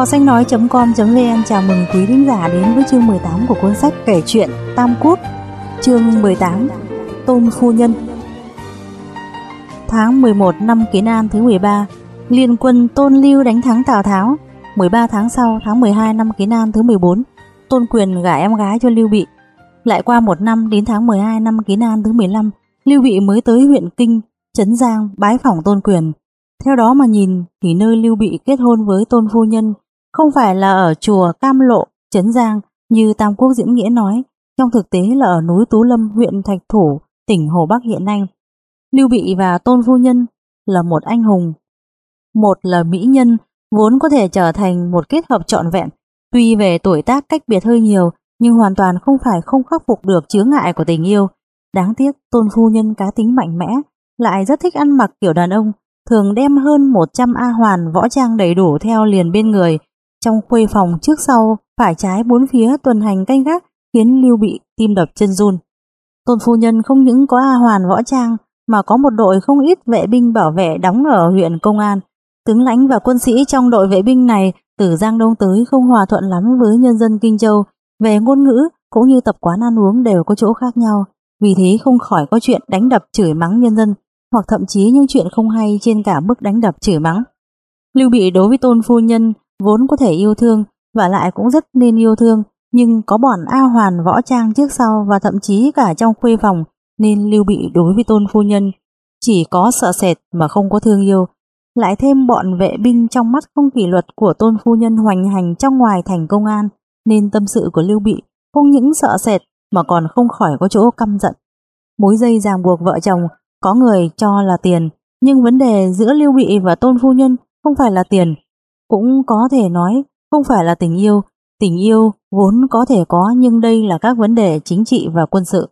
Kho sách nói.com.vn chào mừng quý thính giả đến với chương 18 của cuốn sách kể chuyện Tam Quốc, chương 18 Tôn Phu Nhân. Tháng 11 năm Kiến An thứ 13, liên quân Tôn Lưu đánh thắng Tào Tháo. 13 tháng sau, tháng 12 năm Kiến An thứ 14, Tôn Quyền gả em gái cho Lưu Bị. Lại qua một năm đến tháng 12 năm Kiến An thứ 15, Lưu Bị mới tới huyện Kinh, Trấn Giang bái phỏng Tôn Quyền. Theo đó mà nhìn thì nơi Lưu Bị kết hôn với Tôn Phu Nhân không phải là ở chùa Cam Lộ, Trấn Giang như Tam Quốc Diễn Nghĩa nói, trong thực tế là ở núi Tú Lâm, huyện Thạch Thủ, tỉnh Hồ Bắc hiện nay. Lưu Bị và Tôn Phu Nhân là một anh hùng, một là mỹ nhân vốn có thể trở thành một kết hợp trọn vẹn, tuy về tuổi tác cách biệt hơi nhiều nhưng hoàn toàn không phải không khắc phục được chướng ngại của tình yêu. Đáng tiếc Tôn Phu Nhân cá tính mạnh mẽ, lại rất thích ăn mặc kiểu đàn ông, thường đem hơn 100 A hoàn võ trang đầy đủ theo liền bên người, trong khuê phòng trước sau, phải trái bốn phía tuần hành canh gác khiến Lưu Bị tim đập chân run. Tôn phu nhân không những có A hoàn võ trang mà có một đội không ít vệ binh bảo vệ đóng ở huyện công an. Tướng lãnh và quân sĩ trong đội vệ binh này từ Giang Đông tới không hòa thuận lắm với nhân dân Kinh Châu. Về ngôn ngữ cũng như tập quán ăn uống đều có chỗ khác nhau. Vì thế không khỏi có chuyện đánh đập chửi mắng nhân dân hoặc thậm chí những chuyện không hay trên cả mức đánh đập chửi mắng. Lưu Bị đối với tôn phu nhân vốn có thể yêu thương và lại cũng rất nên yêu thương, nhưng có bọn A Hoàn, võ trang trước sau và thậm chí cả trong khuê phòng nên Lưu Bị đối với tôn phu nhân chỉ có sợ sệt mà không có thương yêu lại thêm bọn vệ binh trong mắt không kỷ luật của tôn phu nhân hoành hành trong ngoài thành công an, nên tâm sự của Lưu Bị không những sợ sệt mà còn không khỏi có chỗ căm giận. Mối dây ràng buộc vợ chồng, có người cho là tiền, nhưng vấn đề giữa Lưu Bị và tôn phu nhân không phải là tiền cũng có thể nói không phải là tình yêu, tình yêu vốn có thể có nhưng đây là các vấn đề chính trị và quân sự.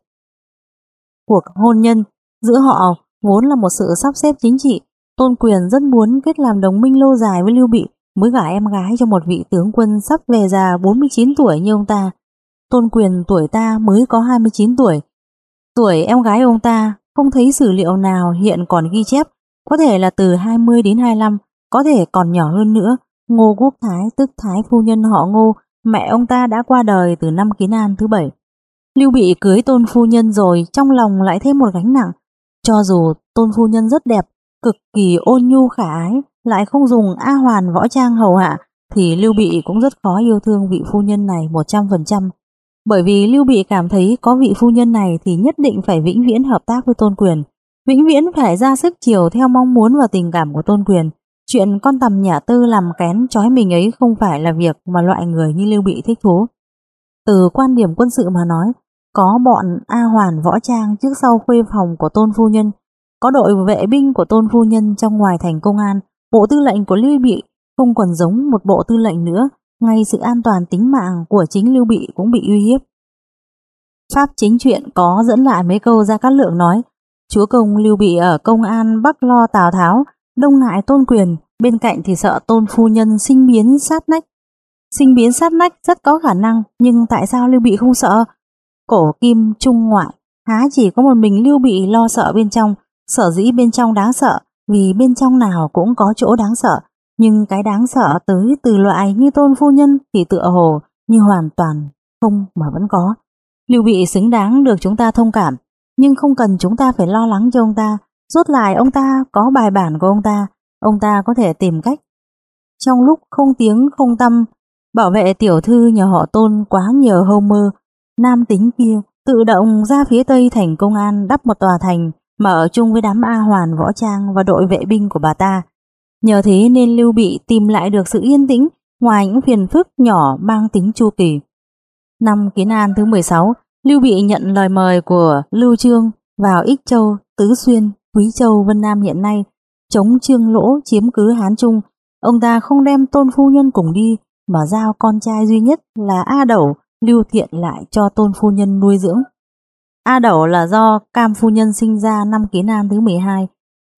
Cuộc hôn nhân giữa họ vốn là một sự sắp xếp chính trị, Tôn Quyền rất muốn kết làm đồng minh lâu dài với Lưu Bị mới gả em gái cho một vị tướng quân sắp về già 49 tuổi như ông ta. Tôn Quyền tuổi ta mới có 29 tuổi. Tuổi em gái ông ta không thấy sử liệu nào hiện còn ghi chép, có thể là từ 20 đến 25, có thể còn nhỏ hơn nữa, Ngô Quốc Thái tức Thái phu nhân họ Ngô, mẹ ông ta đã qua đời từ năm Kiến An thứ bảy. Lưu Bị cưới tôn phu nhân rồi, trong lòng lại thêm một gánh nặng. Cho dù tôn phu nhân rất đẹp, cực kỳ ôn nhu khả ái, lại không dùng A Hoàn võ trang hầu hạ, thì Lưu Bị cũng rất khó yêu thương vị phu nhân này 100%. Bởi vì Lưu Bị cảm thấy có vị phu nhân này thì nhất định phải vĩnh viễn hợp tác với tôn quyền, vĩnh viễn phải ra sức chiều theo mong muốn và tình cảm của tôn quyền, Chuyện con tầm nhà tư làm kén chói mình ấy không phải là việc mà loại người như Lưu Bị thích thú. Từ quan điểm quân sự mà nói, có bọn A Hoàn võ trang trước sau khuê phòng của Tôn Phu Nhân, có đội vệ binh của Tôn Phu Nhân trong ngoài thành công an, bộ tư lệnh của Lưu Bị không còn giống một bộ tư lệnh nữa, ngay sự an toàn tính mạng của chính Lưu Bị cũng bị uy hiếp. Pháp chính chuyện có dẫn lại mấy câu ra các lượng nói, chúa công Lưu Bị ở công an Bắc lo Tào Tháo đông ngại tôn quyền, bên cạnh thì sợ tôn phu nhân sinh biến sát nách. Sinh biến sát nách rất có khả năng, nhưng tại sao Lưu Bị không sợ? Cổ kim trung ngoại, há chỉ có một mình Lưu Bị lo sợ bên trong, sở dĩ bên trong đáng sợ, vì bên trong nào cũng có chỗ đáng sợ, nhưng cái đáng sợ tới từ loại như tôn phu nhân thì tựa hồ như hoàn toàn không mà vẫn có. Lưu Bị xứng đáng được chúng ta thông cảm, nhưng không cần chúng ta phải lo lắng cho ông ta, Rốt lại ông ta có bài bản của ông ta, ông ta có thể tìm cách. Trong lúc không tiếng không tâm, bảo vệ tiểu thư nhà họ tôn quá nhờ Homer, nam tính kia tự động ra phía tây thành công an đắp một tòa thành mà ở chung với đám A Hoàn võ trang và đội vệ binh của bà ta. Nhờ thế nên Lưu Bị tìm lại được sự yên tĩnh ngoài những phiền phức nhỏ mang tính chu kỳ. Năm Kiến An thứ 16, Lưu Bị nhận lời mời của Lưu Trương vào Ích Châu, Tứ Xuyên, Quý Châu Vân Nam hiện nay chống trương lỗ chiếm cứ Hán Trung, ông ta không đem tôn phu nhân cùng đi mà giao con trai duy nhất là A Đẩu lưu thiện lại cho tôn phu nhân nuôi dưỡng. A Đẩu là do cam phu nhân sinh ra năm ký nam thứ 12,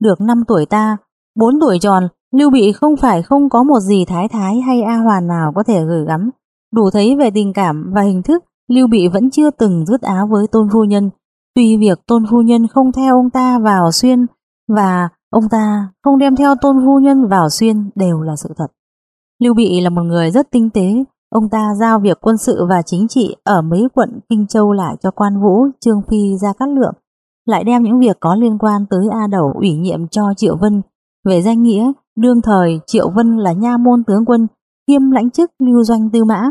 được 5 tuổi ta, 4 tuổi tròn, Lưu Bị không phải không có một gì thái thái hay A Hoàn nào có thể gửi gắm. Đủ thấy về tình cảm và hình thức, Lưu Bị vẫn chưa từng rút áo với tôn phu nhân, Tuy việc tôn phu nhân không theo ông ta vào xuyên và ông ta không đem theo tôn phu nhân vào xuyên đều là sự thật. Lưu Bị là một người rất tinh tế, ông ta giao việc quân sự và chính trị ở mấy quận Kinh Châu lại cho quan vũ, Trương Phi, ra Cát Lượng, lại đem những việc có liên quan tới A Đầu ủy nhiệm cho Triệu Vân. Về danh nghĩa, đương thời Triệu Vân là nha môn tướng quân, kiêm lãnh chức lưu doanh tư mã.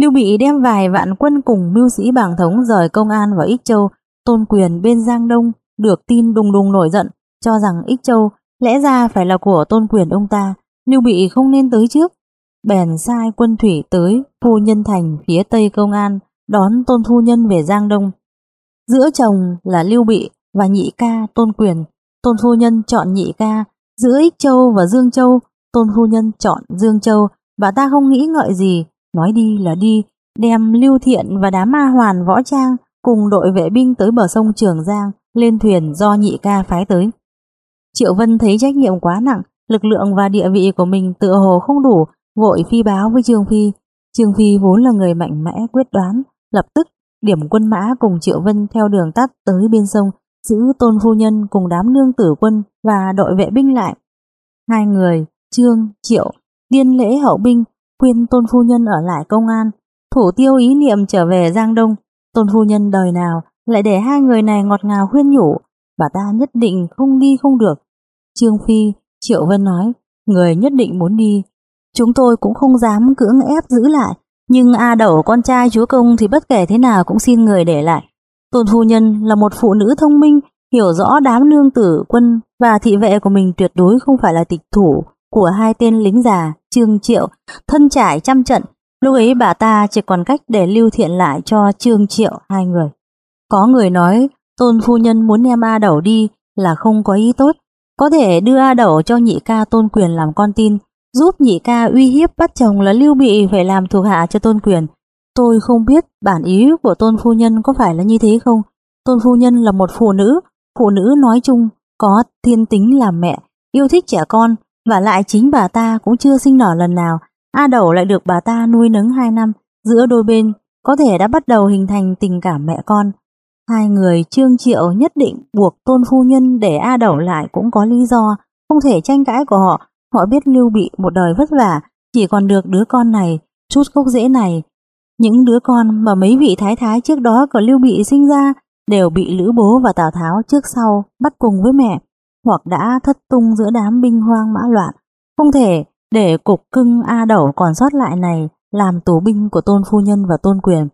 Lưu Bị đem vài vạn quân cùng mưu sĩ bảng thống rời công an vào Ích Châu, tôn quyền bên Giang Đông, được tin đùng đùng nổi giận, cho rằng Ích Châu lẽ ra phải là của tôn quyền ông ta, Lưu Bị không nên tới trước. Bèn sai quân thủy tới phu nhân thành phía tây công an, đón tôn phu nhân về Giang Đông. Giữa chồng là Lưu Bị và nhị ca tôn quyền, tôn phu nhân chọn nhị ca, giữa Ích Châu và Dương Châu, tôn phu nhân chọn Dương Châu, bà ta không nghĩ ngợi gì, nói đi là đi, đem Lưu Thiện và đám ma hoàn võ trang cùng đội vệ binh tới bờ sông Trường Giang, lên thuyền do nhị ca phái tới. Triệu Vân thấy trách nhiệm quá nặng, lực lượng và địa vị của mình tựa hồ không đủ, vội phi báo với Trương Phi. Trương Phi vốn là người mạnh mẽ quyết đoán, lập tức điểm quân mã cùng Triệu Vân theo đường tắt tới bên sông, giữ tôn phu nhân cùng đám nương tử quân và đội vệ binh lại. Hai người, Trương, Triệu, điên lễ hậu binh, khuyên tôn phu nhân ở lại công an, thủ tiêu ý niệm trở về Giang Đông. Tôn phu nhân đời nào lại để hai người này ngọt ngào khuyên nhủ, bà ta nhất định không đi không được. Trương Phi, Triệu Vân nói, người nhất định muốn đi. Chúng tôi cũng không dám cưỡng ép giữ lại, nhưng A Đẩu con trai chúa công thì bất kể thế nào cũng xin người để lại. Tôn phu nhân là một phụ nữ thông minh, hiểu rõ đám nương tử quân và thị vệ của mình tuyệt đối không phải là tịch thủ của hai tên lính già Trương Triệu, thân trải trăm trận. Lúc ấy bà ta chỉ còn cách để lưu thiện lại cho Trương Triệu hai người. Có người nói tôn phu nhân muốn đem A Đẩu đi là không có ý tốt, có thể đưa A Đẩu cho nhị ca tôn quyền làm con tin, giúp nhị ca uy hiếp bắt chồng là lưu bị phải làm thuộc hạ cho tôn quyền. Tôi không biết bản ý của tôn phu nhân có phải là như thế không. Tôn phu nhân là một phụ nữ, phụ nữ nói chung có thiên tính làm mẹ, yêu thích trẻ con, và lại chính bà ta cũng chưa sinh nở lần nào. A Đẩu lại được bà ta nuôi nấng hai năm, giữa đôi bên có thể đã bắt đầu hình thành tình cảm mẹ con. Hai người Trương Triệu nhất định buộc tôn phu nhân để A Đẩu lại cũng có lý do, không thể tranh cãi của họ. Họ biết Lưu Bị một đời vất vả, chỉ còn được đứa con này, chút gốc rễ này. Những đứa con mà mấy vị thái thái trước đó của Lưu Bị sinh ra đều bị Lữ Bố và Tào Tháo trước sau bắt cùng với mẹ, hoặc đã thất tung giữa đám binh hoang mã loạn. Không thể để cục cưng A Đẩu còn sót lại này làm tù binh của tôn phu nhân và tôn quyền.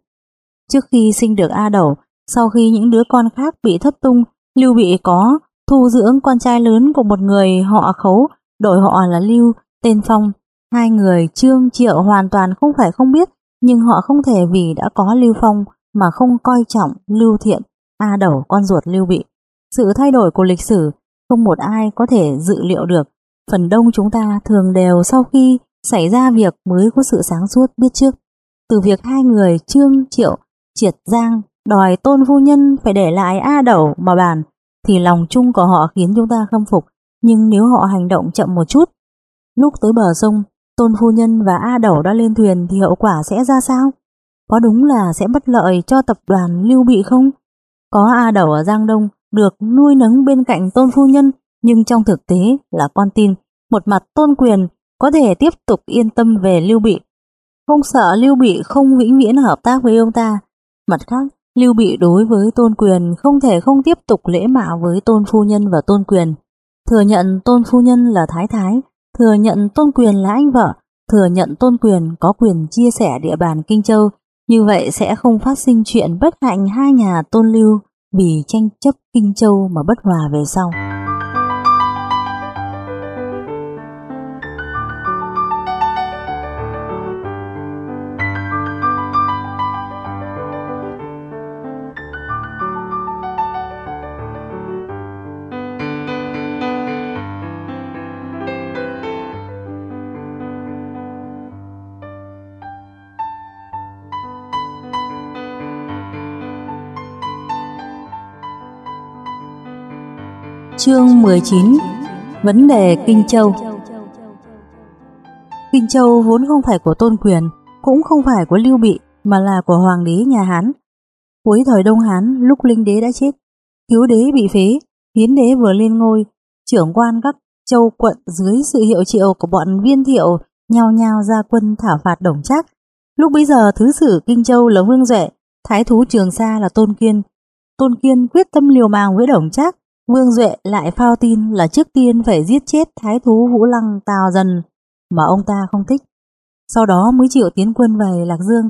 Trước khi sinh được A Đẩu, sau khi những đứa con khác bị thất tung, Lưu Bị có thu dưỡng con trai lớn của một người họ khấu, đổi họ là Lưu, tên Phong. Hai người Trương Triệu hoàn toàn không phải không biết, nhưng họ không thể vì đã có Lưu Phong mà không coi trọng Lưu Thiện, A Đẩu, con ruột Lưu Bị. Sự thay đổi của lịch sử không một ai có thể dự liệu được. Phần đông chúng ta thường đều sau khi xảy ra việc mới có sự sáng suốt biết trước. Từ việc hai người Trương Triệu triệt giang đòi tôn phu nhân phải để lại A Đầu mà bàn, thì lòng chung của họ khiến chúng ta khâm phục. Nhưng nếu họ hành động chậm một chút, lúc tới bờ sông, tôn phu nhân và A Đầu đã lên thuyền thì hậu quả sẽ ra sao? Có đúng là sẽ bất lợi cho tập đoàn Lưu Bị không? Có A Đầu ở Giang Đông được nuôi nấng bên cạnh tôn phu nhân, nhưng trong thực tế là con tin. Một mặt tôn quyền có thể tiếp tục yên tâm về Lưu Bị. Không sợ Lưu Bị không vĩnh viễn hợp tác với ông ta. Mặt khác, Lưu Bị đối với tôn quyền không thể không tiếp tục lễ mạo với tôn phu nhân và tôn quyền. Thừa nhận tôn phu nhân là thái thái, thừa nhận tôn quyền là anh vợ, thừa nhận tôn quyền có quyền chia sẻ địa bàn Kinh Châu, như vậy sẽ không phát sinh chuyện bất hạnh hai nhà tôn lưu vì tranh chấp Kinh Châu mà bất hòa về sau. Chương 19 Vấn đề Kinh Châu Kinh Châu vốn không phải của Tôn Quyền, cũng không phải của Lưu Bị, mà là của Hoàng đế nhà Hán. Cuối thời Đông Hán, lúc Linh đế đã chết, Cứu đế bị phế, Hiến đế vừa lên ngôi, trưởng quan các châu quận dưới sự hiệu triệu của bọn viên thiệu nhao nhao ra quân thảo phạt Đồng Trác. Lúc bấy giờ thứ sử Kinh Châu là Vương Duệ, thái thú Trường Sa là Tôn Kiên. Tôn Kiên quyết tâm liều mạng với Đồng Trác, Vương Duệ lại phao tin là trước tiên phải giết chết thái thú Vũ Lăng Tào Dần mà ông ta không thích. Sau đó mới chịu tiến quân về Lạc Dương.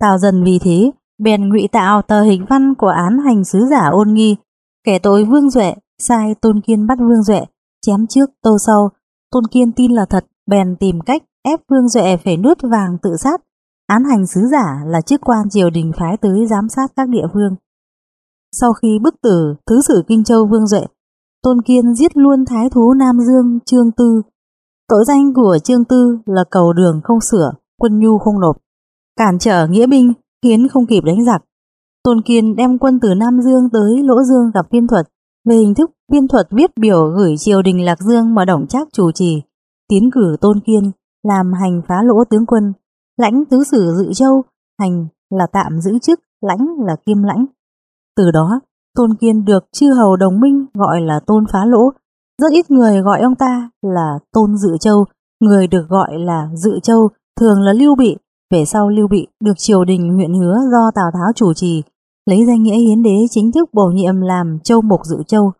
Tào Dần vì thế bèn ngụy tạo tờ hình văn của án hành sứ giả ôn nghi, kẻ tội Vương Duệ sai Tôn Kiên bắt Vương Duệ, chém trước tô sau. Tôn Kiên tin là thật, bèn tìm cách ép Vương Duệ phải nuốt vàng tự sát. Án hành sứ giả là chức quan triều đình phái tới giám sát các địa phương. Sau khi bức tử Thứ sử Kinh Châu Vương Duệ, Tôn Kiên giết luôn thái thú Nam Dương Trương Tư. Tội danh của Trương Tư là cầu đường không sửa, quân nhu không nộp, cản trở nghĩa binh khiến không kịp đánh giặc. Tôn Kiên đem quân từ Nam Dương tới Lỗ Dương gặp viên thuật. Về hình thức, viên thuật viết biểu gửi triều đình Lạc Dương mà Đổng Trác chủ trì, tiến cử Tôn Kiên làm hành phá lỗ tướng quân, lãnh tứ sử Dự Châu, hành là tạm giữ chức, lãnh là kiêm lãnh. Từ đó, Tôn Kiên được chư hầu đồng minh gọi là Tôn Phá Lỗ. Rất ít người gọi ông ta là Tôn Dự Châu, người được gọi là Dự Châu thường là Lưu Bị. Về sau Lưu Bị được triều đình huyện hứa do Tào Tháo chủ trì, lấy danh nghĩa hiến đế chính thức bổ nhiệm làm Châu Mục Dự Châu.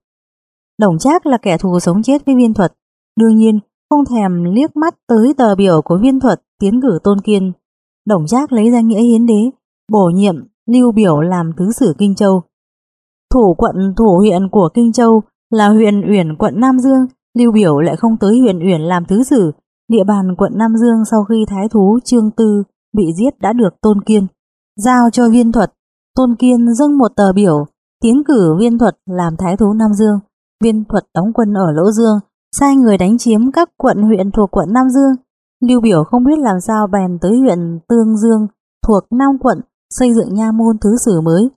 Đồng Trác là kẻ thù sống chết với viên thuật, đương nhiên không thèm liếc mắt tới tờ biểu của viên thuật tiến cử Tôn Kiên. Đồng Trác lấy danh nghĩa hiến đế, bổ nhiệm Lưu Biểu làm thứ sử Kinh Châu. Thủ quận thủ huyện của Kinh Châu là huyện Uyển quận Nam Dương, Lưu Biểu lại không tới huyện Uyển làm thứ sử. Địa bàn quận Nam Dương sau khi thái thú Trương Tư bị giết đã được Tôn Kiên. Giao cho viên thuật, Tôn Kiên dâng một tờ biểu, tiến cử viên thuật làm thái thú Nam Dương. Viên thuật đóng quân ở Lỗ Dương, sai người đánh chiếm các quận huyện thuộc quận Nam Dương. Lưu Biểu không biết làm sao bèn tới huyện Tương Dương thuộc Nam quận xây dựng nha môn thứ sử mới.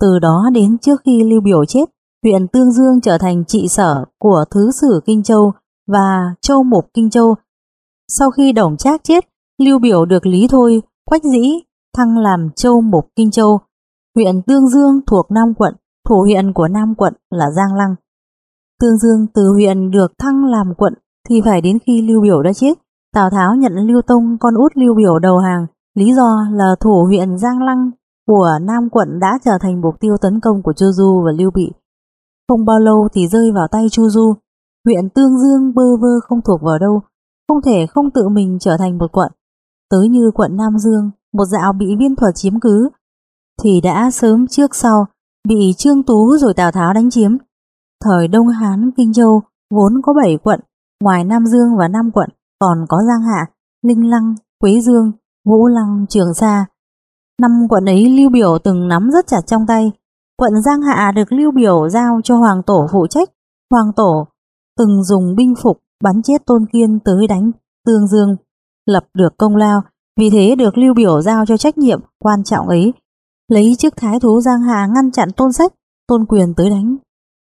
Từ đó đến trước khi Lưu Biểu chết, huyện Tương Dương trở thành trị sở của thứ sử Kinh Châu và Châu Mục Kinh Châu. Sau khi Đồng Trác chết, Lưu Biểu được Lý Thôi, Quách Dĩ thăng làm Châu Mục Kinh Châu. Huyện Tương Dương thuộc Nam quận, thủ huyện của Nam quận là Giang Lăng. Tương Dương từ huyện được thăng làm quận thì phải đến khi Lưu Biểu đã chết, Tào Tháo nhận Lưu Tông con út Lưu Biểu đầu hàng Lý do là thủ huyện Giang Lăng của Nam quận đã trở thành mục tiêu tấn công của Chu Du và Lưu Bị. Không bao lâu thì rơi vào tay Chu Du. Huyện Tương Dương bơ vơ không thuộc vào đâu, không thể không tự mình trở thành một quận. Tới như quận Nam Dương, một dạo bị viên thuật chiếm cứ, thì đã sớm trước sau bị Trương Tú rồi Tào Tháo đánh chiếm. Thời Đông Hán Kinh Châu vốn có 7 quận, ngoài Nam Dương và Nam quận còn có Giang Hạ, Linh Lăng, Quế Dương, Vũ Lăng, Trường Sa. Năm quận ấy Lưu Biểu từng nắm rất chặt trong tay. Quận Giang Hạ được Lưu Biểu giao cho Hoàng Tổ phụ trách. Hoàng Tổ từng dùng binh phục bắn chết Tôn Kiên tới đánh Tương Dương, lập được công lao. Vì thế được Lưu Biểu giao cho trách nhiệm quan trọng ấy. Lấy chức thái thú Giang Hạ ngăn chặn Tôn Sách, Tôn Quyền tới đánh.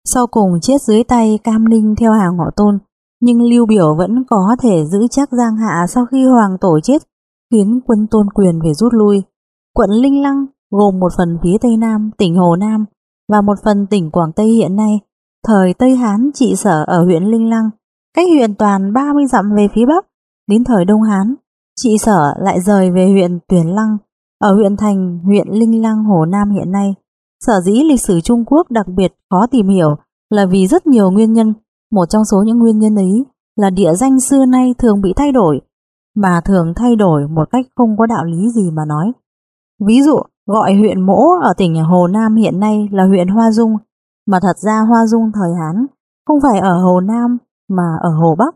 Sau cùng chết dưới tay Cam Ninh theo hàng họ Tôn. Nhưng Lưu Biểu vẫn có thể giữ chắc Giang Hạ sau khi Hoàng Tổ chết khiến quân tôn quyền phải rút lui. Quận Linh Lăng gồm một phần phía Tây Nam, tỉnh Hồ Nam và một phần tỉnh Quảng Tây hiện nay. Thời Tây Hán trị sở ở huyện Linh Lăng, cách huyện toàn 30 dặm về phía Bắc. Đến thời Đông Hán, trị sở lại rời về huyện Tuyển Lăng, ở huyện thành huyện Linh Lăng Hồ Nam hiện nay. Sở dĩ lịch sử Trung Quốc đặc biệt khó tìm hiểu là vì rất nhiều nguyên nhân. Một trong số những nguyên nhân ấy là địa danh xưa nay thường bị thay đổi mà thường thay đổi một cách không có đạo lý gì mà nói. Ví dụ, gọi huyện Mỗ ở tỉnh Hồ Nam hiện nay là huyện Hoa Dung, mà thật ra Hoa Dung thời Hán không phải ở Hồ Nam mà ở Hồ Bắc,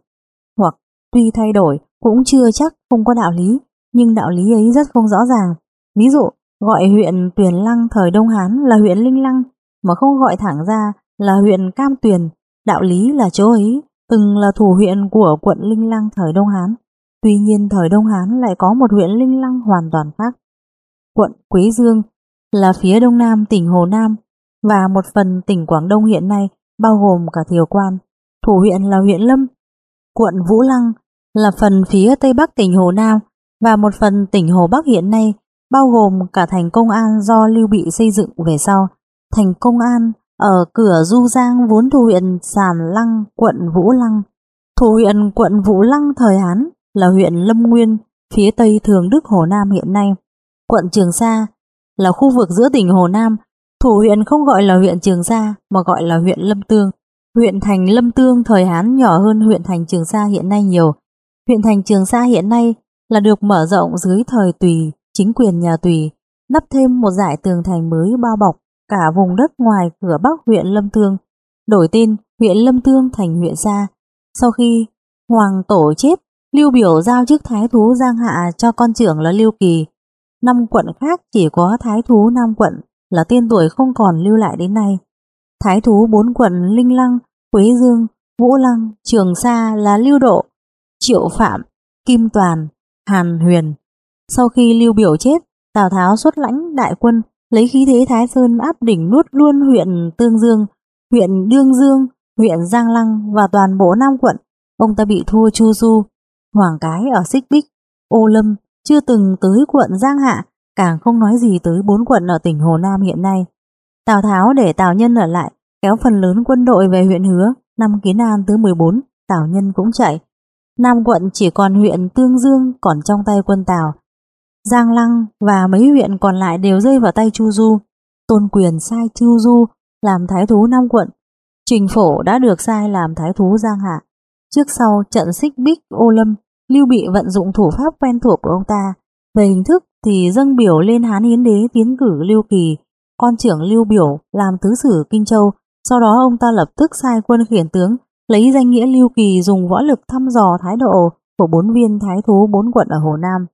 hoặc tuy thay đổi cũng chưa chắc không có đạo lý, nhưng đạo lý ấy rất không rõ ràng. Ví dụ, gọi huyện Tuyền Lăng thời Đông Hán là huyện Linh Lăng, mà không gọi thẳng ra là huyện Cam Tuyền, đạo lý là chỗ ấy từng là thủ huyện của quận Linh Lăng thời Đông Hán. Tuy nhiên thời Đông Hán lại có một huyện linh lăng hoàn toàn khác. Quận Quế Dương là phía đông nam tỉnh Hồ Nam và một phần tỉnh Quảng Đông hiện nay bao gồm cả Thiều Quan. Thủ huyện là huyện Lâm. Quận Vũ Lăng là phần phía tây bắc tỉnh Hồ Nam và một phần tỉnh Hồ Bắc hiện nay bao gồm cả thành công an do Lưu Bị xây dựng về sau. Thành công an ở cửa Du Giang vốn thủ huyện Sàn Lăng, quận Vũ Lăng. Thủ huyện quận Vũ Lăng thời Hán là huyện Lâm Nguyên, phía tây Thường Đức Hồ Nam hiện nay. Quận Trường Sa là khu vực giữa tỉnh Hồ Nam, thủ huyện không gọi là huyện Trường Sa mà gọi là huyện Lâm Tương. Huyện thành Lâm Tương thời Hán nhỏ hơn huyện thành Trường Sa hiện nay nhiều. Huyện thành Trường Sa hiện nay là được mở rộng dưới thời Tùy, chính quyền nhà Tùy, đắp thêm một dải tường thành mới bao bọc cả vùng đất ngoài cửa bắc huyện Lâm Tương, đổi tên huyện Lâm Tương thành huyện Sa. Sau khi Hoàng Tổ chết, Lưu Biểu giao chức Thái Thú Giang Hạ cho con trưởng là Lưu Kỳ. Năm quận khác chỉ có Thái Thú Nam quận là tên tuổi không còn lưu lại đến nay. Thái Thú bốn quận Linh Lăng, Quế Dương, Vũ Lăng, Trường Sa là Lưu Độ, Triệu Phạm, Kim Toàn, Hàn Huyền. Sau khi Lưu Biểu chết, Tào Tháo xuất lãnh đại quân lấy khí thế Thái Sơn áp đỉnh nuốt luôn huyện Tương Dương, huyện Đương Dương, huyện Giang Lăng và toàn bộ Nam quận. Ông ta bị thua Chu Du, Hoàng Cái ở Xích Bích, Ô Lâm, chưa từng tới quận Giang Hạ, càng không nói gì tới bốn quận ở tỉnh Hồ Nam hiện nay. Tào Tháo để Tào Nhân ở lại, kéo phần lớn quân đội về huyện Hứa, năm Kiến An thứ 14, Tào Nhân cũng chạy. Nam quận chỉ còn huyện Tương Dương còn trong tay quân Tào. Giang Lăng và mấy huyện còn lại đều rơi vào tay Chu Du. Tôn Quyền sai Chu Du làm thái thú Nam quận. Trình Phổ đã được sai làm thái thú Giang Hạ. Trước sau trận xích bích ô lâm, Lưu Bị vận dụng thủ pháp quen thuộc của ông ta. Về hình thức thì dâng biểu lên Hán Hiến Đế tiến cử Lưu Kỳ, con trưởng Lưu Biểu làm tứ sử Kinh Châu. Sau đó ông ta lập tức sai quân khiển tướng lấy danh nghĩa Lưu Kỳ dùng võ lực thăm dò thái độ của bốn viên thái thú bốn quận ở Hồ Nam.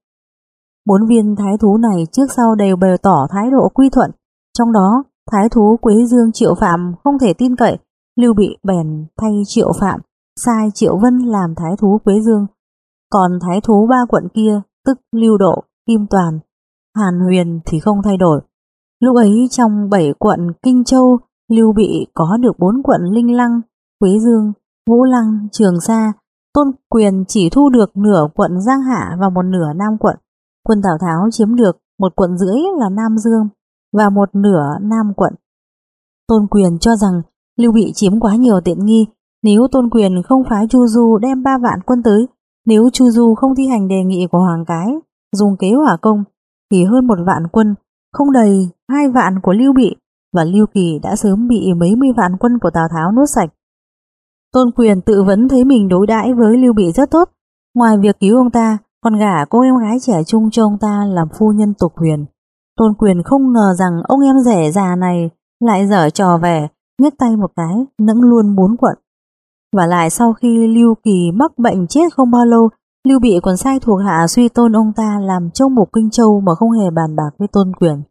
Bốn viên thái thú này trước sau đều bày tỏ thái độ quy thuận, trong đó thái thú Quế Dương Triệu Phạm không thể tin cậy, Lưu Bị bèn thay Triệu Phạm, sai Triệu Vân làm thái thú Quế Dương. Còn thái thú ba quận kia, tức Lưu Độ, Kim Toàn, Hàn Huyền thì không thay đổi. Lúc ấy trong bảy quận Kinh Châu, Lưu Bị có được bốn quận Linh Lăng, Quế Dương, Vũ Lăng, Trường Sa, Tôn Quyền chỉ thu được nửa quận Giang Hạ và một nửa Nam quận. Quân Tào Tháo chiếm được một quận rưỡi là Nam Dương và một nửa Nam quận. Tôn Quyền cho rằng Lưu Bị chiếm quá nhiều tiện nghi, nếu Tôn Quyền không phái Chu Du đem ba vạn quân tới, nếu Chu Du không thi hành đề nghị của Hoàng Cái, dùng kế hỏa công, thì hơn một vạn quân, không đầy hai vạn của Lưu Bị và Lưu Kỳ đã sớm bị mấy mươi vạn quân của Tào Tháo nuốt sạch. Tôn Quyền tự vấn thấy mình đối đãi với Lưu Bị rất tốt, ngoài việc cứu ông ta, còn gả cô em gái trẻ trung cho ông ta làm phu nhân tục huyền. Tôn Quyền không ngờ rằng ông em rẻ già này lại dở trò vẻ, nhấc tay một cái, nẫng luôn bốn quận. Và lại sau khi Lưu Kỳ mắc bệnh chết không bao lâu, Lưu Bị còn sai thuộc hạ suy tôn ông ta làm châu mục Kinh Châu mà không hề bàn bạc với Tôn Quyền.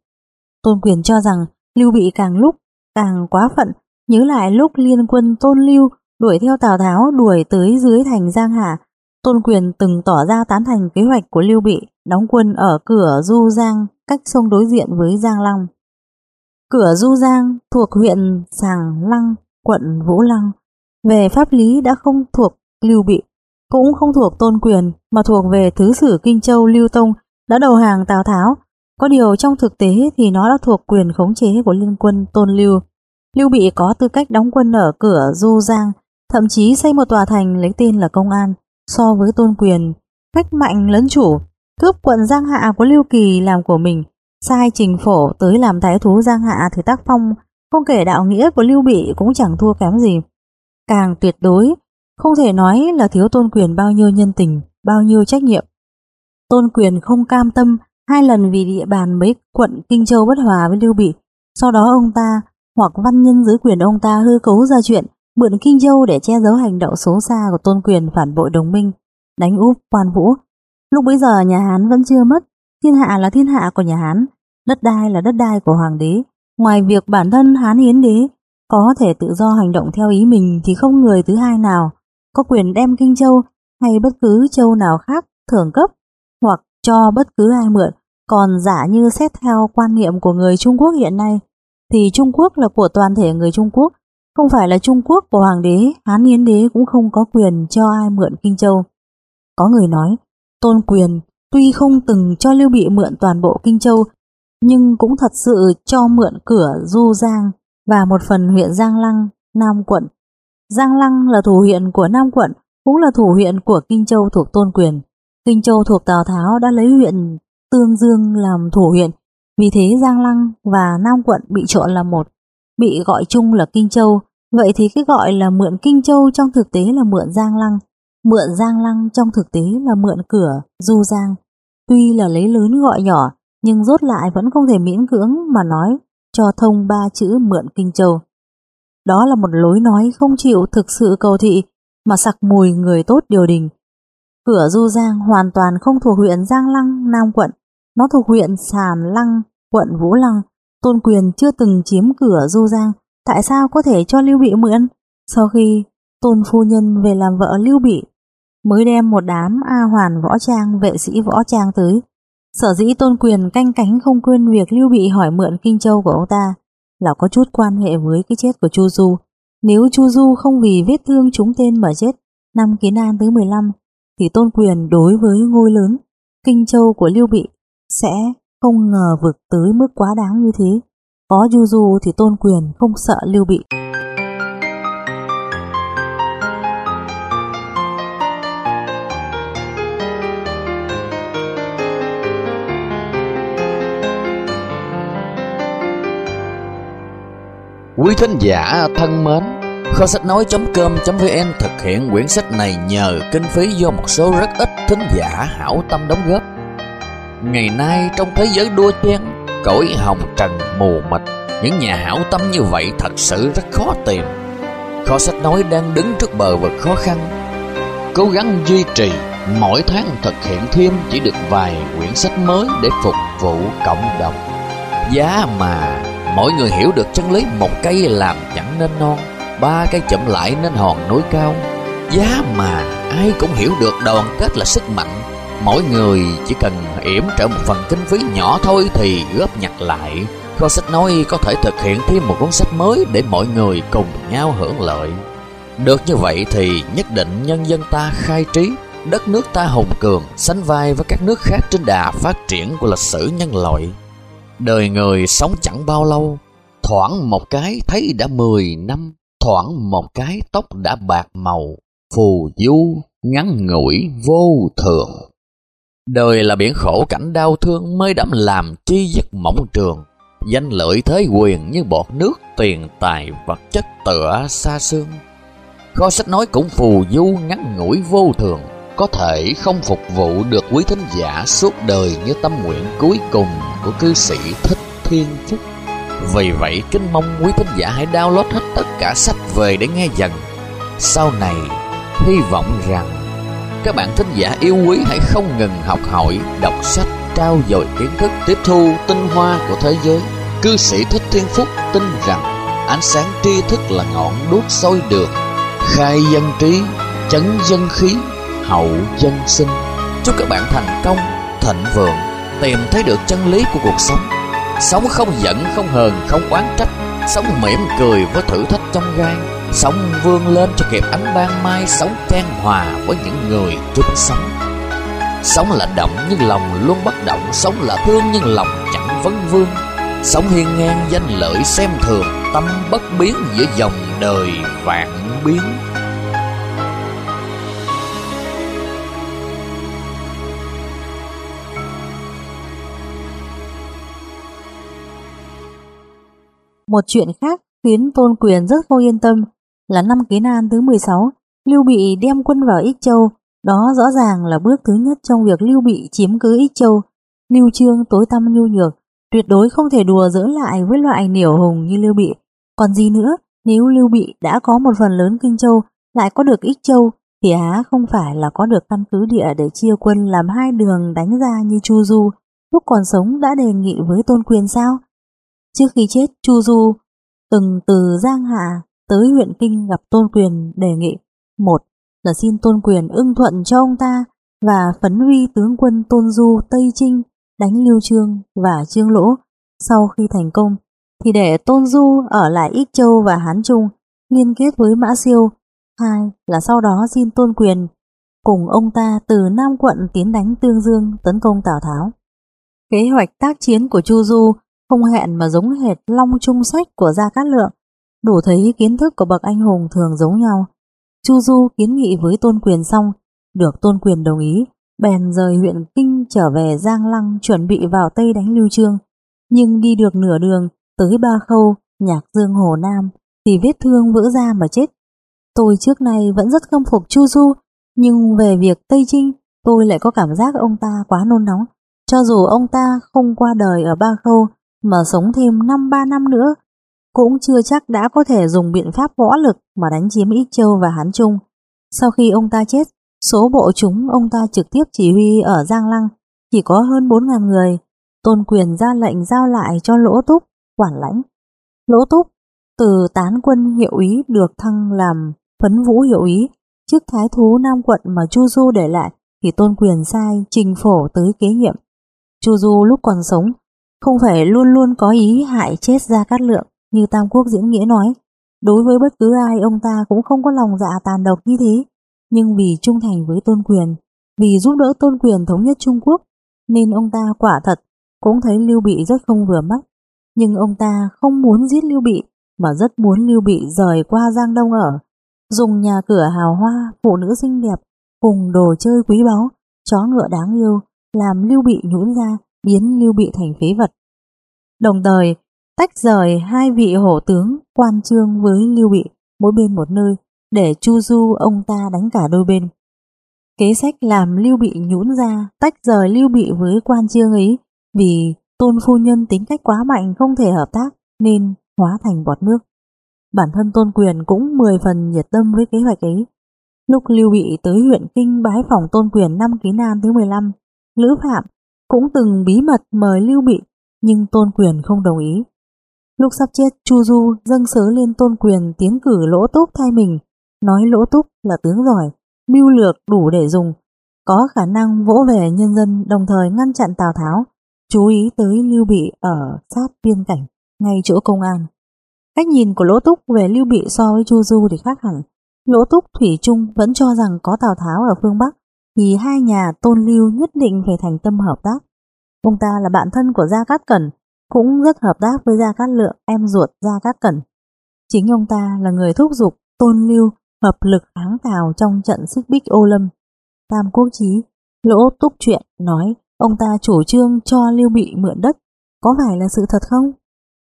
Tôn Quyền cho rằng Lưu Bị càng lúc càng quá phận, nhớ lại lúc liên quân Tôn Lưu đuổi theo Tào Tháo đuổi tới dưới thành Giang Hạ, Tôn Quyền từng tỏ ra tán thành kế hoạch của Lưu Bị đóng quân ở cửa Du Giang cách sông đối diện với Giang Lăng. Cửa Du Giang thuộc huyện Sàng Lăng, quận Vũ Lăng. Về pháp lý đã không thuộc Lưu Bị, cũng không thuộc Tôn Quyền mà thuộc về Thứ sử Kinh Châu Lưu Tông đã đầu hàng Tào Tháo. Có điều trong thực tế thì nó đã thuộc quyền khống chế của liên quân Tôn Lưu. Lưu Bị có tư cách đóng quân ở cửa Du Giang, thậm chí xây một tòa thành lấy tên là Công An. So với Tôn Quyền, cách mạnh lấn chủ, cướp quận Giang Hạ của Lưu Kỳ làm của mình, sai trình phổ tới làm thái thú Giang Hạ thì tác phong, không kể đạo nghĩa của Lưu Bị cũng chẳng thua kém gì. Càng tuyệt đối, không thể nói là thiếu tôn quyền bao nhiêu nhân tình, bao nhiêu trách nhiệm. Tôn quyền không cam tâm hai lần vì địa bàn mấy quận Kinh Châu bất hòa với Lưu Bị, sau đó ông ta hoặc văn nhân dưới quyền ông ta hư cấu ra chuyện mượn Kinh Châu để che giấu hành động xấu xa của tôn quyền phản bội đồng minh, đánh úp quan vũ. Lúc bấy giờ nhà Hán vẫn chưa mất, thiên hạ là thiên hạ của nhà Hán, đất đai là đất đai của hoàng đế. Ngoài việc bản thân Hán Hiến đế có thể tự do hành động theo ý mình thì không người thứ hai nào có quyền đem Kinh Châu hay bất cứ châu nào khác thưởng cấp hoặc cho bất cứ ai mượn. Còn giả như xét theo quan niệm của người Trung Quốc hiện nay thì Trung Quốc là của toàn thể người Trung Quốc không phải là Trung Quốc của Hoàng đế, Hán Yến đế cũng không có quyền cho ai mượn Kinh Châu. Có người nói, Tôn Quyền tuy không từng cho Lưu Bị mượn toàn bộ Kinh Châu, nhưng cũng thật sự cho mượn cửa Du Giang và một phần huyện Giang Lăng, Nam quận. Giang Lăng là thủ huyện của Nam quận, cũng là thủ huyện của Kinh Châu thuộc Tôn Quyền. Kinh Châu thuộc Tào Tháo đã lấy huyện Tương Dương làm thủ huyện, vì thế Giang Lăng và Nam quận bị trộn là một, bị gọi chung là Kinh Châu. Vậy thì cái gọi là mượn Kinh Châu trong thực tế là mượn Giang Lăng, mượn Giang Lăng trong thực tế là mượn cửa Du Giang. Tuy là lấy lớn gọi nhỏ, nhưng rốt lại vẫn không thể miễn cưỡng mà nói cho thông ba chữ mượn Kinh Châu. Đó là một lối nói không chịu thực sự cầu thị mà sặc mùi người tốt điều đình. Cửa Du Giang hoàn toàn không thuộc huyện Giang Lăng, Nam quận, nó thuộc huyện Sàm Lăng, quận Vũ Lăng. Tôn Quyền chưa từng chiếm cửa Du Giang, tại sao có thể cho Lưu Bị mượn? Sau khi Tôn Phu Nhân về làm vợ Lưu Bị, mới đem một đám A Hoàn võ trang vệ sĩ võ trang tới. Sở dĩ Tôn Quyền canh cánh không quên việc Lưu Bị hỏi mượn Kinh Châu của ông ta là có chút quan hệ với cái chết của Chu Du. Nếu Chu Du không vì vết thương trúng tên mà chết năm Kiến An thứ 15 thì Tôn Quyền đối với ngôi lớn Kinh Châu của Lưu Bị sẽ không ngờ vực tới mức quá đáng như thế. Có chu Du thì Tôn Quyền không sợ Lưu Bị. Quý thính giả thân mến, kho sách nói.com.vn thực hiện quyển sách này nhờ kinh phí do một số rất ít thính giả hảo tâm đóng góp. Ngày nay trong thế giới đua chen, cõi hồng trần mù mịt, những nhà hảo tâm như vậy thật sự rất khó tìm. Kho sách nói đang đứng trước bờ vực khó khăn, cố gắng duy trì mỗi tháng thực hiện thêm chỉ được vài quyển sách mới để phục vụ cộng đồng. Giá mà Mỗi người hiểu được chân lý một cây làm chẳng nên non Ba cây chậm lại nên hòn núi cao. Giá mà ai cũng hiểu được đoàn kết là sức mạnh. Mỗi người chỉ cần yểm trợ một phần kinh phí nhỏ thôi thì góp nhặt lại. Kho sách nói có thể thực hiện thêm một cuốn sách mới để mọi người cùng nhau hưởng lợi. Được như vậy thì nhất định nhân dân ta khai trí Đất nước ta hùng cường, sánh vai với các nước khác trên đà phát triển của lịch sử nhân loại. Đời người sống chẳng bao lâu, thoảng một cái thấy đã mười năm, thoảng một cái tóc đã bạc màu, phù du, ngắn ngủi, vô thường. Đời là biển khổ cảnh đau thương mới đắm làm chi giấc mộng trường, danh lợi thế quyền như bọt nước, tiền tài vật chất tựa xa xương. Kho sách nói cũng phù du ngắn ngủi vô thường, có thể không phục vụ được quý thính giả suốt đời như tâm nguyện cuối cùng của cư sĩ Thích Thiên Phúc. Vì vậy, kính mong quý thính giả hãy download hết tất cả sách về để nghe dần. Sau này, hy vọng rằng các bạn thính giả yêu quý hãy không ngừng học hỏi, đọc sách, trao dồi kiến thức, tiếp thu tinh hoa của thế giới. Cư sĩ Thích Thiên Phúc tin rằng ánh sáng tri thức là ngọn đuốc soi đường, khai dân trí, chấn dân khí, hậu dân sinh. Chúc các bạn thành công, thịnh vượng, tìm thấy được chân lý của cuộc sống. Sống không giận, không hờn, không oán trách, sống mỉm cười với thử thách trong gan sống vươn lên cho kịp ánh ban mai, sống trang hòa với những người chung sống. Sống là động nhưng lòng luôn bất động, sống là thương nhưng lòng chẳng vấn vương. Sống hiên ngang danh lợi xem thường, tâm bất biến giữa dòng đời vạn biến. Một chuyện khác khiến Tôn Quyền rất không yên tâm là năm Kiến An thứ 16, Lưu Bị đem quân vào Ích Châu. Đó rõ ràng là bước thứ nhất trong việc Lưu Bị chiếm cứ Ích Châu. Lưu Trương tối tăm nhu nhược, tuyệt đối không thể đùa giỡn lại với loại niểu hùng như Lưu Bị. Còn gì nữa, nếu Lưu Bị đã có một phần lớn Kinh Châu, lại có được Ích Châu, thì á không phải là có được căn cứ địa để chia quân làm hai đường đánh ra như Chu Du, lúc còn sống đã đề nghị với Tôn Quyền sao? Trước khi chết, Chu Du từng từ Giang Hạ tới huyện Kinh gặp Tôn Quyền đề nghị một là xin Tôn Quyền ưng thuận cho ông ta và phấn huy tướng quân Tôn Du Tây Trinh đánh Lưu Trương và Trương Lỗ. Sau khi thành công thì để Tôn Du ở lại Ích Châu và Hán Trung liên kết với Mã Siêu. Hai là sau đó xin Tôn Quyền cùng ông ta từ Nam quận tiến đánh Tương Dương tấn công Tào Tháo. Kế hoạch tác chiến của Chu Du không hẹn mà giống hệt long trung sách của Gia Cát Lượng, đủ thấy kiến thức của bậc anh hùng thường giống nhau. Chu Du kiến nghị với Tôn Quyền xong, được Tôn Quyền đồng ý, bèn rời huyện Kinh trở về Giang Lăng chuẩn bị vào Tây đánh Lưu Trương. Nhưng đi được nửa đường tới Ba Khâu, Nhạc Dương Hồ Nam thì vết thương vỡ ra mà chết. Tôi trước nay vẫn rất khâm phục Chu Du, nhưng về việc Tây Trinh tôi lại có cảm giác ông ta quá nôn nóng. Cho dù ông ta không qua đời ở Ba Khâu mà sống thêm 5-3 năm nữa, cũng chưa chắc đã có thể dùng biện pháp võ lực mà đánh chiếm Ích Châu và Hán Trung. Sau khi ông ta chết, số bộ chúng ông ta trực tiếp chỉ huy ở Giang Lăng chỉ có hơn 4.000 người. Tôn quyền ra lệnh giao lại cho Lỗ Túc, quản lãnh. Lỗ Túc từ tán quân hiệu ý được thăng làm phấn vũ hiệu ý chức thái thú Nam quận mà Chu Du để lại thì tôn quyền sai trình phổ tới kế nhiệm. Chu Du lúc còn sống không phải luôn luôn có ý hại chết Gia Cát Lượng như Tam Quốc diễn nghĩa nói. Đối với bất cứ ai ông ta cũng không có lòng dạ tàn độc như thế. Nhưng vì trung thành với tôn quyền, vì giúp đỡ tôn quyền thống nhất Trung Quốc, nên ông ta quả thật cũng thấy Lưu Bị rất không vừa mắt. Nhưng ông ta không muốn giết Lưu Bị, mà rất muốn Lưu Bị rời qua Giang Đông ở, dùng nhà cửa hào hoa, phụ nữ xinh đẹp, cùng đồ chơi quý báu, chó ngựa đáng yêu, làm Lưu Bị nhũn ra, biến Lưu Bị thành phế vật. Đồng thời, tách rời hai vị hổ tướng quan trương với Lưu Bị mỗi bên một nơi để chu du ông ta đánh cả đôi bên. Kế sách làm Lưu Bị nhũn ra tách rời Lưu Bị với quan trương ấy vì tôn phu nhân tính cách quá mạnh không thể hợp tác nên hóa thành bọt nước. Bản thân tôn quyền cũng 10 phần nhiệt tâm với kế hoạch ấy. Lúc Lưu Bị tới huyện Kinh bái phòng tôn quyền năm ký nam thứ 15, Lữ Phạm cũng từng bí mật mời Lưu Bị nhưng tôn quyền không đồng ý. Lúc sắp chết, Chu Du dâng sớ lên tôn quyền tiến cử lỗ túc thay mình, nói lỗ túc là tướng giỏi, mưu lược đủ để dùng, có khả năng vỗ về nhân dân đồng thời ngăn chặn Tào Tháo, chú ý tới Lưu Bị ở sát biên cảnh, ngay chỗ công an. Cách nhìn của Lỗ Túc về Lưu Bị so với Chu Du thì khác hẳn. Lỗ Túc Thủy Trung vẫn cho rằng có Tào Tháo ở phương Bắc thì hai nhà tôn lưu nhất định phải thành tâm hợp tác. Ông ta là bạn thân của Gia Cát Cẩn, cũng rất hợp tác với Gia Cát Lượng, em ruột Gia Cát Cẩn. Chính ông ta là người thúc giục tôn lưu hợp lực kháng Tào trong trận xích bích ô lâm. Tam Quốc Chí, Lỗ Túc Chuyện nói ông ta chủ trương cho Lưu Bị mượn đất, có phải là sự thật không?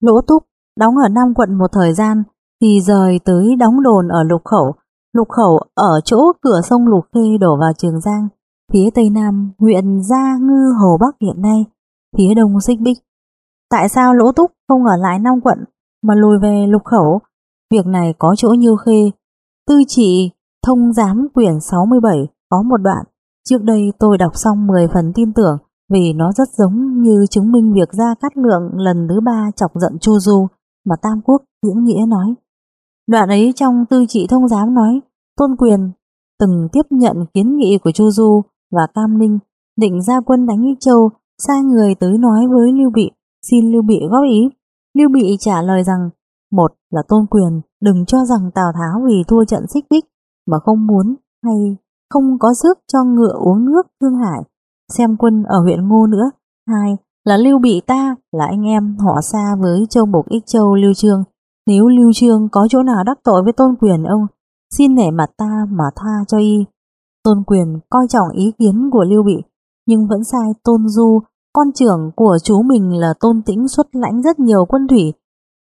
Lỗ Túc đóng ở Nam quận một thời gian thì rời tới đóng đồn ở Lục Khẩu. Lục Khẩu ở chỗ cửa sông Lục Khê đổ vào Trường Giang, phía tây nam huyện Gia Ngư Hồ Bắc hiện nay, phía đông Xích Bích. Tại sao Lỗ Túc không ở lại Nam quận mà lùi về Lục Khẩu? Việc này có chỗ như khê. Tư trị thông giám quyển 67 có một đoạn. Trước đây tôi đọc xong 10 phần tin tưởng vì nó rất giống như chứng minh việc Gia Cát Lượng lần thứ ba chọc giận Chu Du mà Tam Quốc diễn nghĩa nói. Đoạn ấy trong tư trị thông giám nói, Tôn Quyền từng tiếp nhận kiến nghị của Chu Du và Cam Ninh, định ra quân đánh Ích Châu, sai người tới nói với Lưu Bị, xin Lưu Bị góp ý. Lưu Bị trả lời rằng, một là Tôn Quyền đừng cho rằng Tào Tháo vì thua trận xích bích mà không muốn hay không có sức cho ngựa uống nước Thương Hải, xem quân ở huyện Ngô nữa. Hai là Lưu Bị ta là anh em họ xa với Châu Mục Ích Châu Lưu Trương. Nếu Lưu Trương có chỗ nào đắc tội với tôn quyền ông, xin nể mặt ta mà tha cho y. Tôn quyền coi trọng ý kiến của Lưu Bị, nhưng vẫn sai tôn du, con trưởng của chú mình là tôn tĩnh xuất lãnh rất nhiều quân thủy,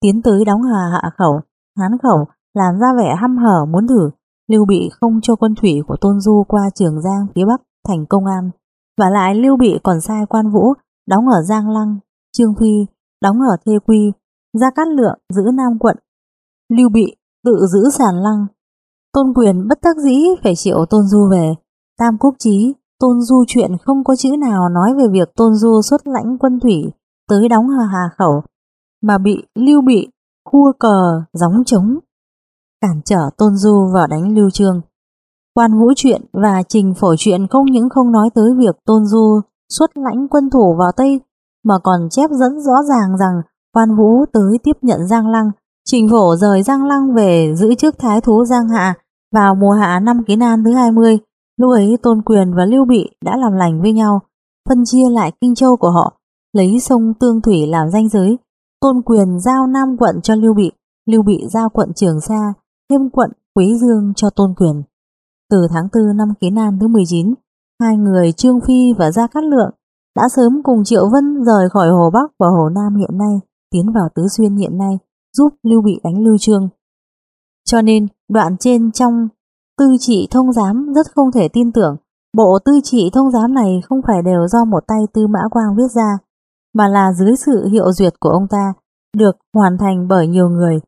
tiến tới đóng hà hạ khẩu, hán khẩu, làm ra vẻ hăm hở muốn thử. Lưu Bị không cho quân thủy của tôn du qua Trường Giang phía Bắc thành công an. Và lại Lưu Bị còn sai quan vũ đóng ở Giang Lăng, Trương Phi đóng ở Thê Quy, Gia Cát Lượng giữ Nam quận, Lưu Bị tự giữ Sàn Lăng. Tôn Quyền bất tác dĩ phải triệu Tôn Du về. Tam Quốc Chí, Tôn Du chuyện không có chữ nào nói về việc Tôn Du xuất lãnh quân thủy tới đóng Hà Hà Khẩu, mà bị Lưu Bị khua cờ gióng trống cản trở Tôn Du vào đánh Lưu Trương. Quan Vũ chuyện và Trình Phổ chuyện không những không nói tới việc Tôn Du xuất lãnh quân thủ vào Tây mà còn chép dẫn rõ ràng rằng quan vũ tới tiếp nhận Giang Lăng, trình phổ rời Giang Lăng về giữ chức thái thú Giang Hạ vào mùa hạ năm Ký Nan thứ 20. Lúc ấy Tôn Quyền và Lưu Bị đã làm lành với nhau, phân chia lại kinh châu của họ, lấy sông Tương Thủy làm danh giới. Tôn Quyền giao Nam quận cho Lưu Bị, Lưu Bị giao quận Trường Sa, thêm quận Quế Dương cho Tôn Quyền. Từ tháng 4 năm Ký Nan thứ 19, hai người Trương Phi và Gia Cát Lượng đã sớm cùng Triệu Vân rời khỏi Hồ Bắc và Hồ Nam hiện nay, tiến vào Tứ Xuyên hiện nay, giúp Lưu Bị đánh Lưu Trương. Cho nên, đoạn trên trong tư trị thông giám rất không thể tin tưởng, bộ tư trị thông giám này không phải đều do một tay Tư Mã Quang viết ra, mà là dưới sự hiệu duyệt của ông ta, được hoàn thành bởi nhiều người.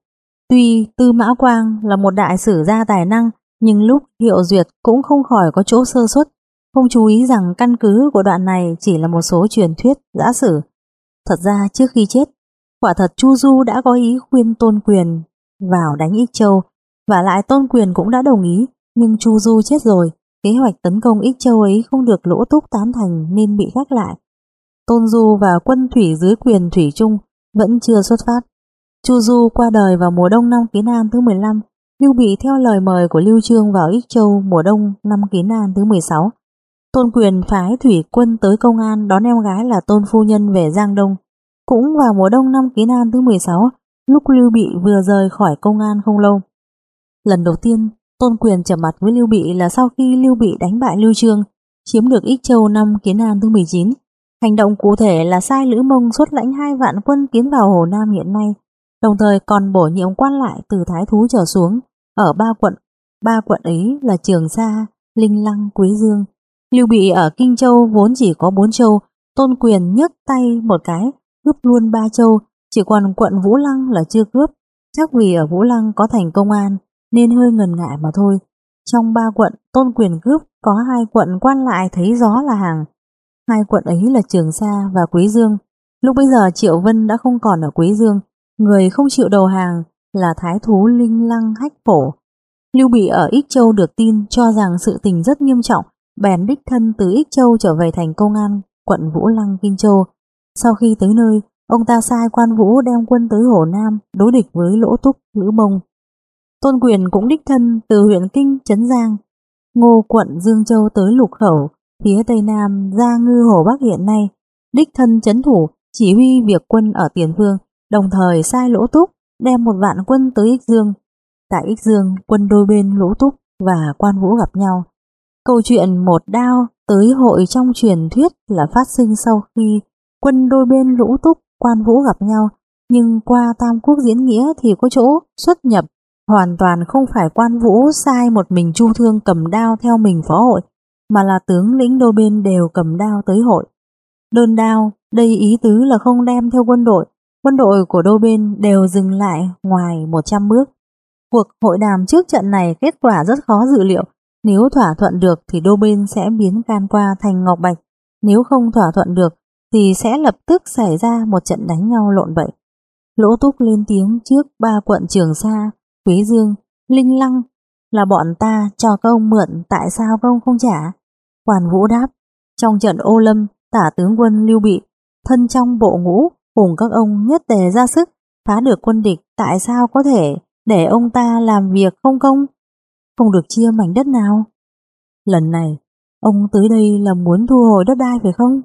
Tuy Tư Mã Quang là một đại sử gia tài năng, nhưng lúc hiệu duyệt cũng không khỏi có chỗ sơ suất, không chú ý rằng căn cứ của đoạn này chỉ là một số truyền thuyết, giả sử. Thật ra trước khi chết, quả thật Chu Du đã có ý khuyên Tôn Quyền vào đánh Ích Châu, và lại Tôn Quyền cũng đã đồng ý, nhưng Chu Du chết rồi, kế hoạch tấn công Ích Châu ấy không được lỗ túc tán thành nên bị gác lại. Tôn Du và quân thủy dưới quyền Thủy Trung vẫn chưa xuất phát. Chu Du qua đời vào mùa đông năm Ký Nam thứ 15, Lưu Bị theo lời mời của Lưu Trương vào Ích Châu mùa đông năm Ký Nam thứ 16. Tôn Quyền phái thủy quân tới công an đón em gái là Tôn Phu Nhân về Giang Đông. Cũng vào mùa đông năm kiến an thứ 16, lúc Lưu Bị vừa rời khỏi công an không lâu. Lần đầu tiên, Tôn Quyền trở mặt với Lưu Bị là sau khi Lưu Bị đánh bại Lưu Trương, chiếm được Ích Châu năm Kiến An thứ 19. Hành động cụ thể là sai Lữ Mông xuất lãnh hai vạn quân tiến vào Hồ Nam hiện nay, đồng thời còn bổ nhiệm quan lại từ Thái Thú trở xuống ở ba quận. Ba quận ấy là Trường Sa, Linh Lăng, Quý Dương. Lưu Bị ở Kinh Châu vốn chỉ có bốn châu, Tôn Quyền nhấc tay một cái, cướp luôn ba châu, chỉ còn quận Vũ Lăng là chưa cướp. Chắc vì ở Vũ Lăng có thành công an, nên hơi ngần ngại mà thôi. Trong ba quận, Tôn Quyền cướp có hai quận quan lại thấy gió là hàng. Hai quận ấy là Trường Sa và Quý Dương. Lúc bây giờ Triệu Vân đã không còn ở Quý Dương, người không chịu đầu hàng là Thái Thú Linh Lăng Hách Phổ. Lưu Bị ở Ích Châu được tin cho rằng sự tình rất nghiêm trọng, bèn đích thân từ Ích Châu trở về thành công an quận Vũ Lăng Kinh Châu. Sau khi tới nơi, ông ta sai quan vũ đem quân tới Hồ Nam đối địch với Lỗ Túc, Lữ Mông. Tôn Quyền cũng đích thân từ huyện Kinh, Trấn Giang, Ngô quận Dương Châu tới Lục Khẩu, phía Tây Nam ra ngư Hồ Bắc hiện nay, đích thân chấn thủ, chỉ huy việc quân ở Tiền Phương, đồng thời sai Lỗ Túc đem một vạn quân tới Ích Dương. Tại Ích Dương, quân đôi bên Lỗ Túc và Quan Vũ gặp nhau. Câu chuyện một đao tới hội trong truyền thuyết là phát sinh sau khi quân đôi bên lũ Túc, Quan Vũ gặp nhau, nhưng qua Tam Quốc diễn nghĩa thì có chỗ xuất nhập. Hoàn toàn không phải quan vũ sai một mình Chu Thương cầm đao theo mình phó hội, mà là tướng lĩnh đôi bên đều cầm đao tới hội. Đơn đao, đây ý tứ là không đem theo quân đội, quân đội của đôi bên đều dừng lại ngoài 100 bước. Cuộc hội đàm trước trận này kết quả rất khó dự liệu, nếu thỏa thuận được thì đôi bên sẽ biến can qua thành ngọc bạch, nếu không thỏa thuận được thì sẽ lập tức xảy ra một trận đánh nhau lộn bậy. Lỗ túc lên tiếng trước ba quận Trường Sa, Quý Dương, Linh Lăng là bọn ta cho các ông mượn tại sao các ông không trả? Quản Vũ đáp, trong trận ô lâm, tả tướng quân Lưu Bị, thân trong bộ ngũ cùng các ông nhất tề ra sức phá được quân địch tại sao có thể để ông ta làm việc không công? Không được chia mảnh đất nào? Lần này, ông tới đây là muốn thu hồi đất đai phải không?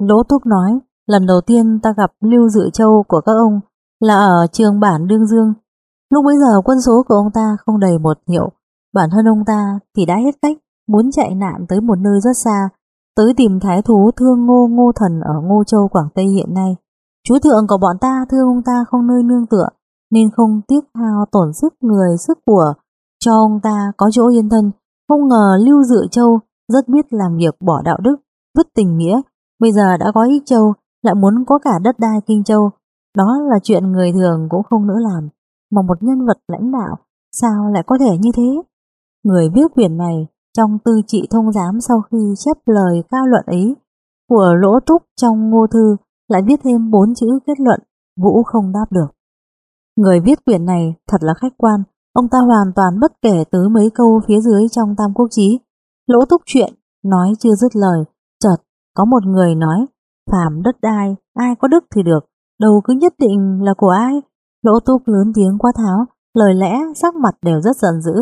Đỗ Thúc nói, lần đầu tiên ta gặp Lưu Dự Châu của các ông là ở trường bản Đương Dương Lúc bấy giờ quân số của ông ta không đầy một hiệu, bản thân ông ta thì đã hết cách, muốn chạy nạn tới một nơi rất xa, tới tìm thái thú thương ngô ngô thần ở Ngô Châu Quảng Tây hiện nay. Chú thượng của bọn ta thương ông ta không nơi nương tựa, nên không tiếc hao tổn sức người sức của, cho ông ta có chỗ yên thân. Không ngờ Lưu Dự Châu rất biết làm việc bỏ đạo đức, vứt tình nghĩa, bây giờ đã có Ích Châu, lại muốn có cả đất đai Kinh Châu. Đó là chuyện người thường cũng không nữa làm mà một nhân vật lãnh đạo sao lại có thể như thế? Người viết quyển này trong tư trị thông giám sau khi chép lời cao luận ấy của lỗ túc trong ngô thư lại viết thêm bốn chữ kết luận Vũ không đáp được. Người viết quyển này thật là khách quan, ông ta hoàn toàn bất kể tới mấy câu phía dưới trong Tam Quốc Chí. Lỗ túc chuyện, nói chưa dứt lời, có một người nói, phàm đất đai, ai có đức thì được, đâu cứ nhất định là của ai, Lỗ túc lớn tiếng quá tháo, lời lẽ sắc mặt đều rất giận dữ.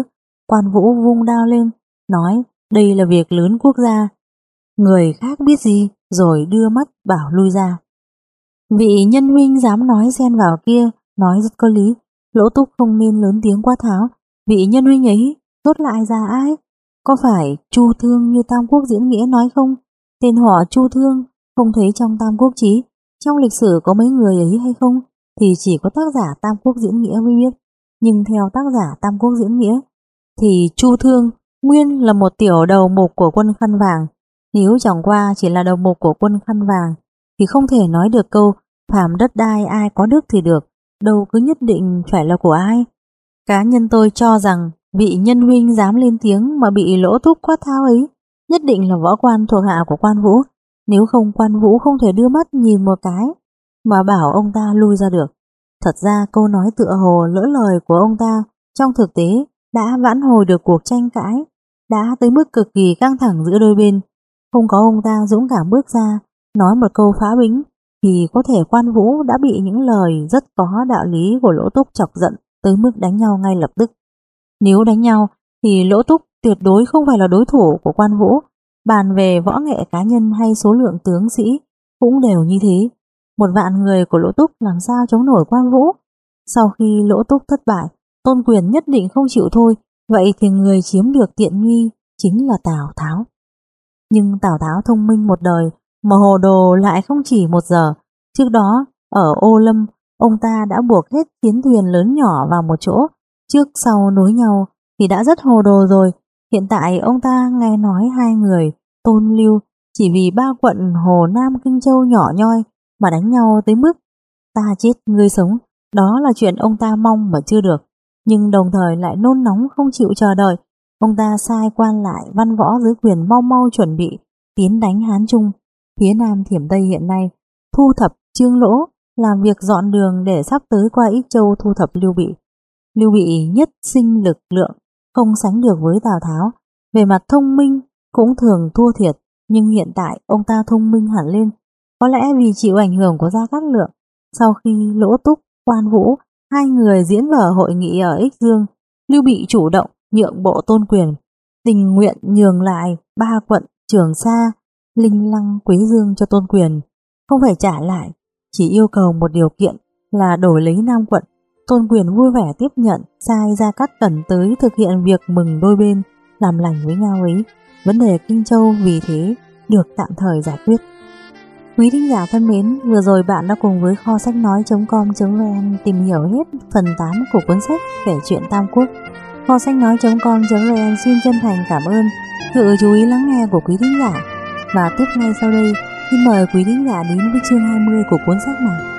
Quan vũ vung đao lên, nói đây là việc lớn quốc gia. Người khác biết gì, rồi đưa mắt bảo lui ra. Vị nhân huynh dám nói xen vào kia, nói rất có lý. Lỗ túc không nên lớn tiếng quá tháo. Vị nhân huynh ấy, tốt lại ra ai? Có phải Chu Thương như Tam Quốc diễn nghĩa nói không? Tên họ Chu Thương không thấy trong Tam Quốc chí, trong lịch sử có mấy người ấy hay không? Thì chỉ có tác giả Tam Quốc diễn nghĩa mới biết. Nhưng theo tác giả Tam Quốc diễn nghĩa, thì Chu Thương nguyên là một tiểu đầu mục của quân khăn vàng. Nếu chẳng qua chỉ là đầu mục của quân khăn vàng, thì không thể nói được câu phàm đất đai ai có đức thì được, đâu cứ nhất định phải là của ai. Cá nhân tôi cho rằng vị nhân huynh dám lên tiếng mà bị lỗ thúc quát tháo ấy, nhất định là võ quan thuộc hạ của quan vũ, nếu không quan vũ không thể đưa mắt nhìn một cái mà bảo ông ta lui ra được. Thật ra câu nói tựa hồ lỡ lời của ông ta trong thực tế đã vãn hồi được cuộc tranh cãi, đã tới mức cực kỳ căng thẳng giữa đôi bên. Không có ông ta dũng cảm bước ra, nói một câu phá bính, thì có thể quan vũ đã bị những lời rất có đạo lý của lỗ túc chọc giận tới mức đánh nhau ngay lập tức. Nếu đánh nhau thì lỗ túc tuyệt đối không phải là đối thủ của quan vũ, bàn về võ nghệ cá nhân hay số lượng tướng sĩ cũng đều như thế. Một vạn người của lỗ túc làm sao chống nổi quan vũ. Sau khi lỗ túc thất bại, tôn quyền nhất định không chịu thôi, vậy thì người chiếm được tiện nghi chính là Tào Tháo. Nhưng Tào Tháo thông minh một đời, mà hồ đồ lại không chỉ một giờ. Trước đó, ở Ô Lâm, ông ta đã buộc hết chiến thuyền lớn nhỏ vào một chỗ, trước sau nối nhau thì đã rất hồ đồ rồi. Hiện tại ông ta nghe nói hai người, tôn lưu, chỉ vì ba quận Hồ Nam Kinh Châu nhỏ nhoi mà đánh nhau tới mức ta chết ngươi sống. Đó là chuyện ông ta mong mà chưa được, nhưng đồng thời lại nôn nóng không chịu chờ đợi. Ông ta sai quan lại văn võ dưới quyền mau mau chuẩn bị tiến đánh Hán Trung. Phía Nam Thiểm Tây hiện nay thu thập trương lỗ làm việc dọn đường để sắp tới qua Ích Châu thu thập Lưu Bị. Lưu Bị nhất sinh lực lượng, không sánh được với Tào Tháo. Về mặt thông minh cũng thường thua thiệt, nhưng hiện tại ông ta thông minh hẳn lên. Có lẽ vì chịu ảnh hưởng của Gia Cát Lượng. Sau khi Lỗ Túc, Quan Vũ, hai người diễn vở hội nghị ở Ích Dương, Lưu Bị chủ động nhượng bộ tôn quyền, tình nguyện nhường lại ba quận Trường Sa, Linh Lăng, Quý Dương cho tôn quyền, không phải trả lại, chỉ yêu cầu một điều kiện là đổi lấy Nam quận Tôn quyền vui vẻ tiếp nhận, sai ra cắt cẩn tới thực hiện việc mừng đôi bên, làm lành với nhau ấy. Vấn đề Kinh Châu vì thế được tạm thời giải quyết. Quý thính giả thân mến, vừa rồi bạn đã cùng với kho sách nói.com.vn tìm hiểu hết phần 8 của cuốn sách kể chuyện Tam Quốc. Kho sách nói.com.vn xin chân thành cảm ơn sự chú ý lắng nghe của quý thính giả. Và tiếp ngay sau đây, xin mời quý thính giả đến với chương 20 của cuốn sách này.